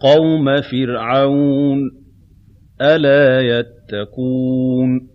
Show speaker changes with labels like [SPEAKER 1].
[SPEAKER 1] قَوْمَ فِرْعَوْنَ ۚ أَلَا يَتَّقُونَ